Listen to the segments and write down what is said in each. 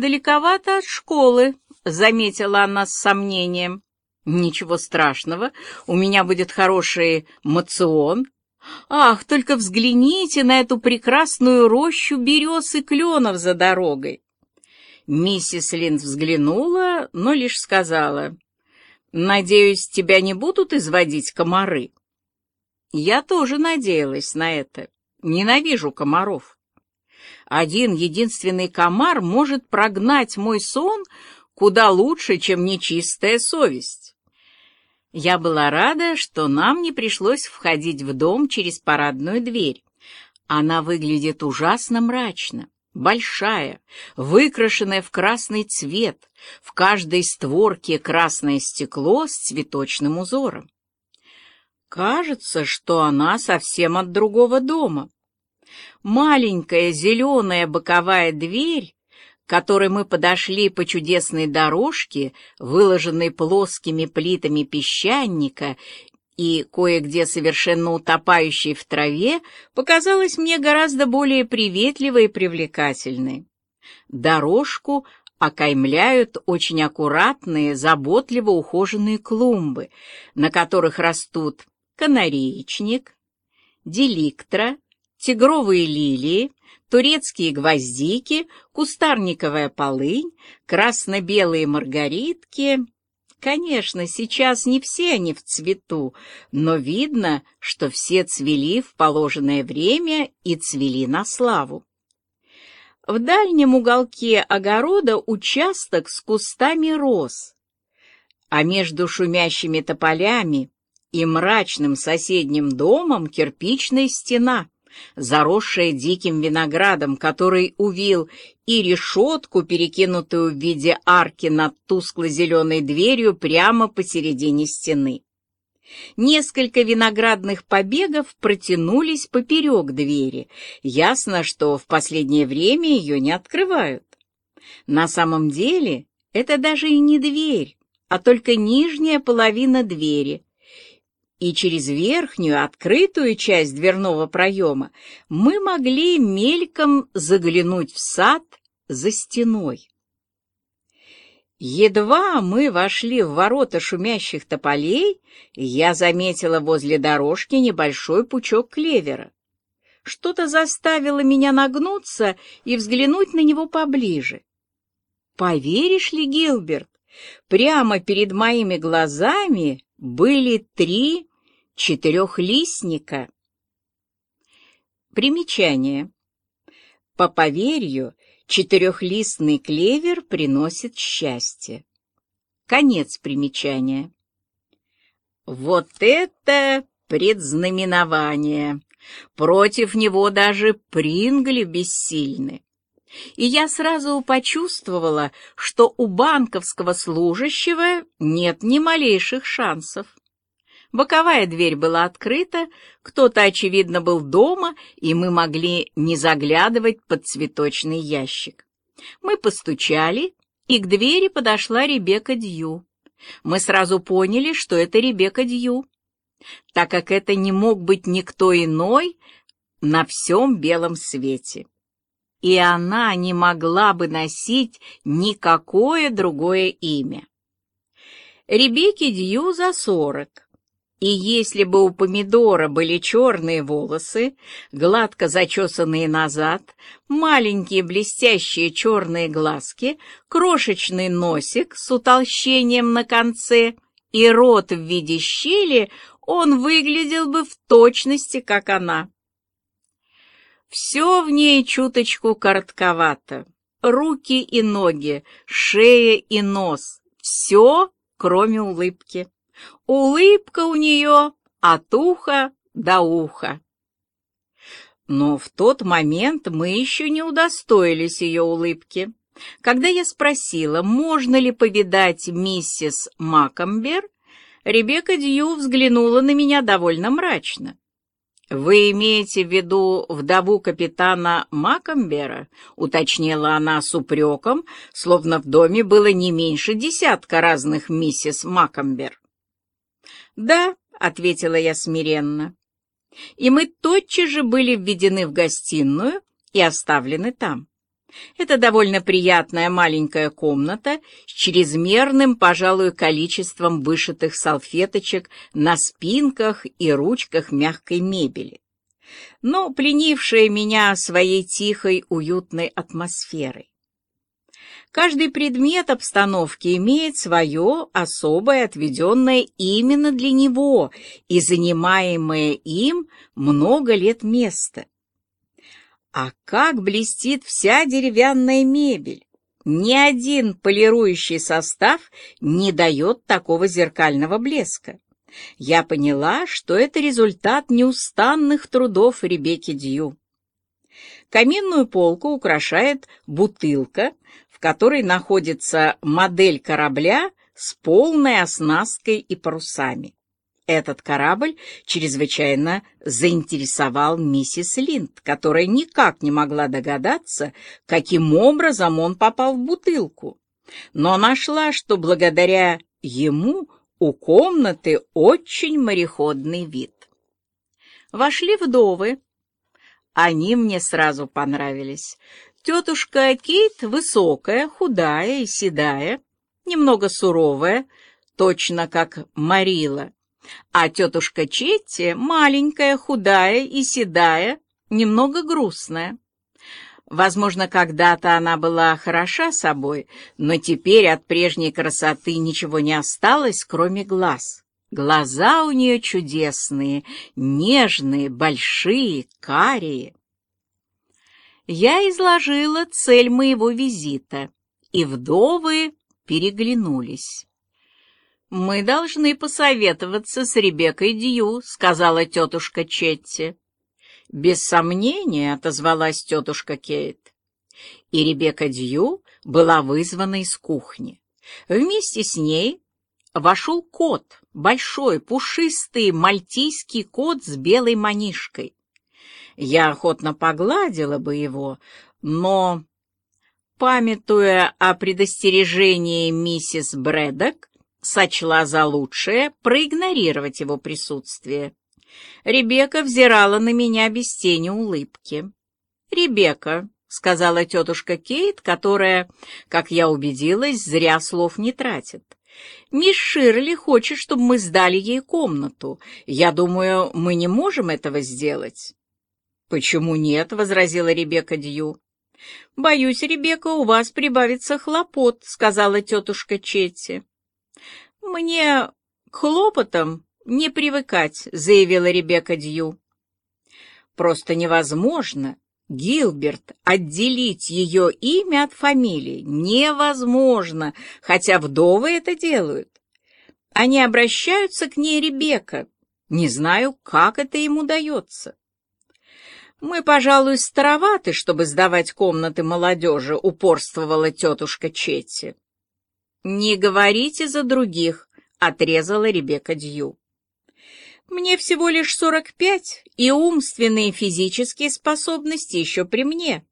далековато от школы», — заметила она с сомнением. «Ничего страшного, у меня будет хороший мацион. Ах, только взгляните на эту прекрасную рощу берез и кленов за дорогой!» Миссис Линд взглянула, но лишь сказала, «Надеюсь, тебя не будут изводить комары?» Я тоже надеялась на это. Ненавижу комаров. Один единственный комар может прогнать мой сон куда лучше, чем нечистая совесть. Я была рада, что нам не пришлось входить в дом через парадную дверь. Она выглядит ужасно мрачно большая, выкрашенная в красный цвет, в каждой створке красное стекло с цветочным узором. Кажется, что она совсем от другого дома. Маленькая зеленая боковая дверь, к которой мы подошли по чудесной дорожке, выложенной плоскими плитами песчаника и кое-где совершенно утопающей в траве, показалась мне гораздо более приветливой и привлекательной. Дорожку окаймляют очень аккуратные, заботливо ухоженные клумбы, на которых растут канареечник, деликтра, тигровые лилии, турецкие гвоздики, кустарниковая полынь, красно-белые маргаритки — Конечно, сейчас не все они в цвету, но видно, что все цвели в положенное время и цвели на славу. В дальнем уголке огорода участок с кустами роз, а между шумящими тополями и мрачным соседним домом кирпичная стена — заросшая диким виноградом, который увил и решетку, перекинутую в виде арки над тускло-зеленой дверью прямо посередине стены. Несколько виноградных побегов протянулись поперек двери. Ясно, что в последнее время ее не открывают. На самом деле это даже и не дверь, а только нижняя половина двери, и через верхнюю открытую часть дверного проема мы могли мельком заглянуть в сад за стеной. Едва мы вошли в ворота шумящих тополей, я заметила возле дорожки небольшой пучок клевера. Что-то заставило меня нагнуться и взглянуть на него поближе. Поверишь ли, Гилберт, прямо перед моими глазами были три четырехлистника. Примечание. По поверью, четырехлистный клевер приносит счастье. Конец примечания. Вот это предзнаменование! Против него даже прингли бессильны. И я сразу почувствовала, что у банковского служащего нет ни малейших шансов. Боковая дверь была открыта, кто-то, очевидно, был дома, и мы могли не заглядывать под цветочный ящик. Мы постучали, и к двери подошла Ребекка Дью. Мы сразу поняли, что это Ребекка Дью, так как это не мог быть никто иной на всем белом свете. И она не могла бы носить никакое другое имя. Ребекке Дью за сорок. И если бы у помидора были черные волосы, гладко зачесанные назад, маленькие блестящие черные глазки, крошечный носик с утолщением на конце и рот в виде щели, он выглядел бы в точности, как она. Все в ней чуточку коротковато. Руки и ноги, шея и нос. Все, кроме улыбки. Улыбка у нее от уха до уха. Но в тот момент мы еще не удостоились ее улыбки. Когда я спросила, можно ли повидать миссис Макамбер, Ребекка Дью взглянула на меня довольно мрачно. «Вы имеете в виду вдову капитана Макамбера?» — уточнила она с упреком, словно в доме было не меньше десятка разных миссис Макамбер. «Да», — ответила я смиренно. И мы тотчас же были введены в гостиную и оставлены там. Это довольно приятная маленькая комната с чрезмерным, пожалуй, количеством вышитых салфеточек на спинках и ручках мягкой мебели, но пленившая меня своей тихой, уютной атмосферой. Каждый предмет обстановки имеет свое особое, отведенное именно для него и занимаемое им много лет место. А как блестит вся деревянная мебель! Ни один полирующий состав не дает такого зеркального блеска. Я поняла, что это результат неустанных трудов Ребекки Дью. Каминную полку украшает бутылка, в которой находится модель корабля с полной оснасткой и парусами. Этот корабль чрезвычайно заинтересовал миссис Линд, которая никак не могла догадаться, каким образом он попал в бутылку, но нашла, что благодаря ему у комнаты очень мореходный вид. Вошли вдовы. Они мне сразу понравились. Тетушка Кейт высокая, худая и седая, немного суровая, точно как Марила, а тетушка Четти маленькая, худая и седая, немного грустная. Возможно, когда-то она была хороша собой, но теперь от прежней красоты ничего не осталось, кроме глаз. Глаза у нее чудесные, нежные, большие, карие. Я изложила цель моего визита, и вдовы переглянулись. «Мы должны посоветоваться с Ребеккой Дью», — сказала тетушка Четти. «Без сомнения», — отозвалась тетушка Кейт. И Ребекка Дью была вызвана из кухни. Вместе с ней вошел кот, большой, пушистый мальтийский кот с белой манишкой. Я охотно погладила бы его, но, памятуя о предостережении миссис Брэддок, сочла за лучшее проигнорировать его присутствие. Ребекка взирала на меня без тени улыбки. «Ребекка», — сказала тетушка Кейт, которая, как я убедилась, зря слов не тратит. «Мисс Ширли хочет, чтобы мы сдали ей комнату. Я думаю, мы не можем этого сделать». «Почему нет?» — возразила Ребекка Дью. «Боюсь, Ребекка, у вас прибавится хлопот», — сказала тетушка Четти. «Мне к хлопотам не привыкать», — заявила Ребекка Дью. «Просто невозможно, Гилберт, отделить ее имя от фамилии. Невозможно, хотя вдовы это делают. Они обращаются к ней Ребекка. Не знаю, как это им удается». «Мы, пожалуй, староваты, чтобы сдавать комнаты молодежи», — упорствовала тетушка Четти. «Не говорите за других», — отрезала Ребекка Дью. «Мне всего лишь сорок пять, и умственные и физические способности еще при мне.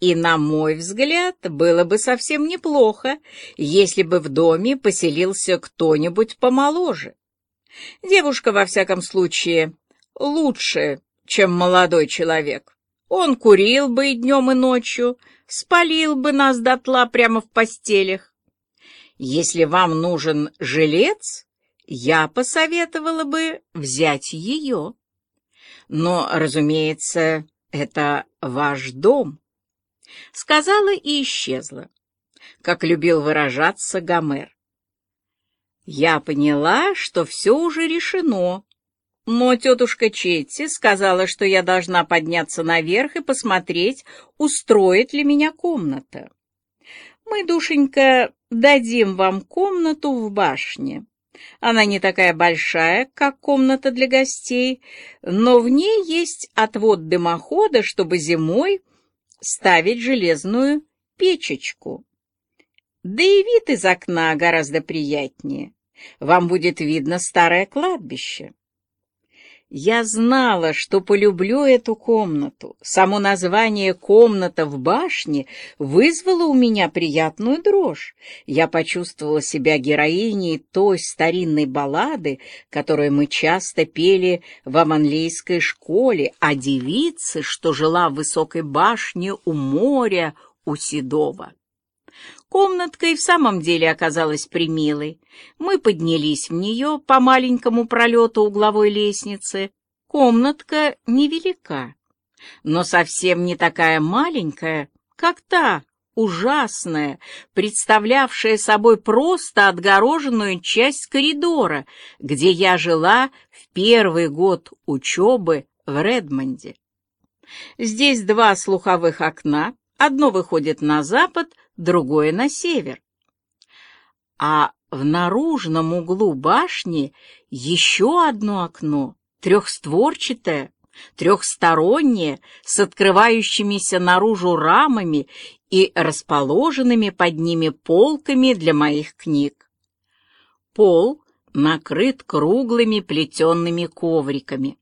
И, на мой взгляд, было бы совсем неплохо, если бы в доме поселился кто-нибудь помоложе. Девушка, во всяком случае, лучше, чем молодой человек. Он курил бы и днем, и ночью, спалил бы нас дотла прямо в постелях. Если вам нужен жилец, я посоветовала бы взять ее. Но, разумеется, это ваш дом. Сказала и исчезла, как любил выражаться Гомер. Я поняла, что все уже решено, но тетушка Четти сказала, что я должна подняться наверх и посмотреть, устроит ли меня комната. Мы, душенька, дадим вам комнату в башне. Она не такая большая, как комната для гостей, но в ней есть отвод дымохода, чтобы зимой ставить железную печечку. Да и вид из окна гораздо приятнее. Вам будет видно старое кладбище. Я знала, что полюблю эту комнату. Само название «комната в башне» вызвало у меня приятную дрожь. Я почувствовала себя героиней той старинной баллады, которую мы часто пели в Аманлейской школе, о девице, что жила в высокой башне у моря, у Седова. Комнатка и в самом деле оказалась примилой. Мы поднялись в нее по маленькому пролету угловой лестницы. Комнатка невелика, но совсем не такая маленькая, как та, ужасная, представлявшая собой просто отгороженную часть коридора, где я жила в первый год учебы в Редмонде. Здесь два слуховых окна, одно выходит на запад, другое на север. А в наружном углу башни еще одно окно, трехстворчатое, трехстороннее, с открывающимися наружу рамами и расположенными под ними полками для моих книг. Пол накрыт круглыми плетенными ковриками.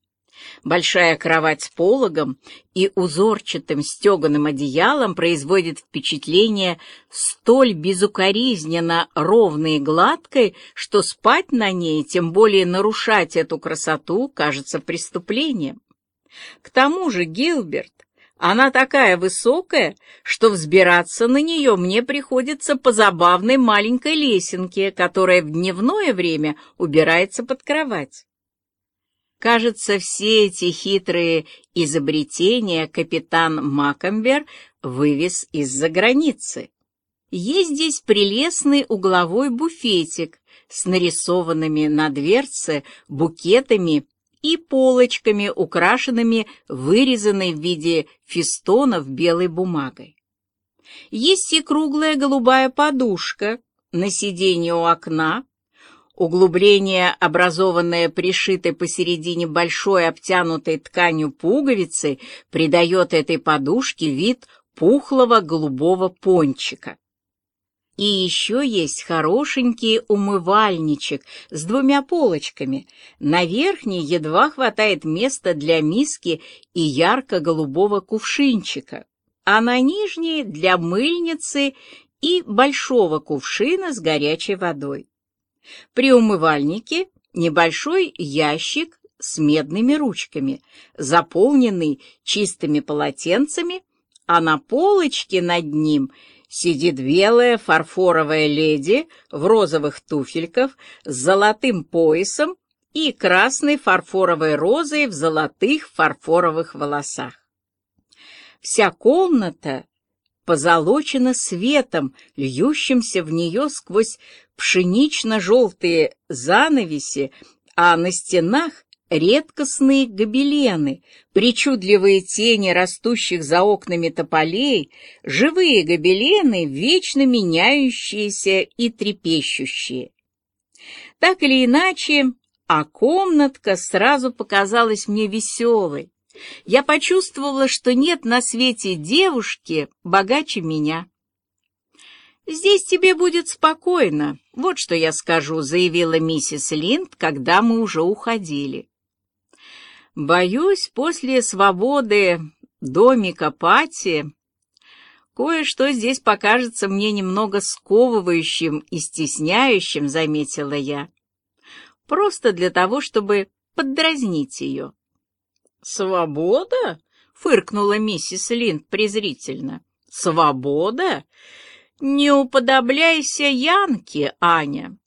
Большая кровать с пологом и узорчатым стеганым одеялом производит впечатление столь безукоризненно ровной и гладкой, что спать на ней, тем более нарушать эту красоту, кажется преступлением. К тому же, Гилберт, она такая высокая, что взбираться на нее мне приходится по забавной маленькой лесенке, которая в дневное время убирается под кровать. Кажется, все эти хитрые изобретения капитан Макомбер вывез из-за границы. Есть здесь прелестный угловой буфетик с нарисованными на дверце букетами и полочками, украшенными вырезанной в виде фестонов белой бумагой. Есть и круглая голубая подушка на сиденье у окна, Углубление, образованное пришитой посередине большой обтянутой тканью пуговицы, придает этой подушке вид пухлого голубого пончика. И еще есть хорошенький умывальничек с двумя полочками. На верхней едва хватает места для миски и ярко-голубого кувшинчика, а на нижней — для мыльницы и большого кувшина с горячей водой. При умывальнике небольшой ящик с медными ручками, заполненный чистыми полотенцами, а на полочке над ним сидит белая фарфоровая леди в розовых туфельках с золотым поясом и красной фарфоровой розой в золотых фарфоровых волосах. Вся комната позолочена светом, льющимся в нее сквозь пшенично-желтые занавеси, а на стенах редкостные гобелены, причудливые тени растущих за окнами тополей, живые гобелены, вечно меняющиеся и трепещущие. Так или иначе, а комнатка сразу показалась мне веселой. Я почувствовала, что нет на свете девушки богаче меня. «Здесь тебе будет спокойно, вот что я скажу», — заявила миссис Линд, когда мы уже уходили. «Боюсь, после свободы домика Пати кое-что здесь покажется мне немного сковывающим и стесняющим», — заметила я. «Просто для того, чтобы поддразнить ее». «Свобода?» — фыркнула миссис Линд презрительно. «Свобода? Не уподобляйся Янке, Аня.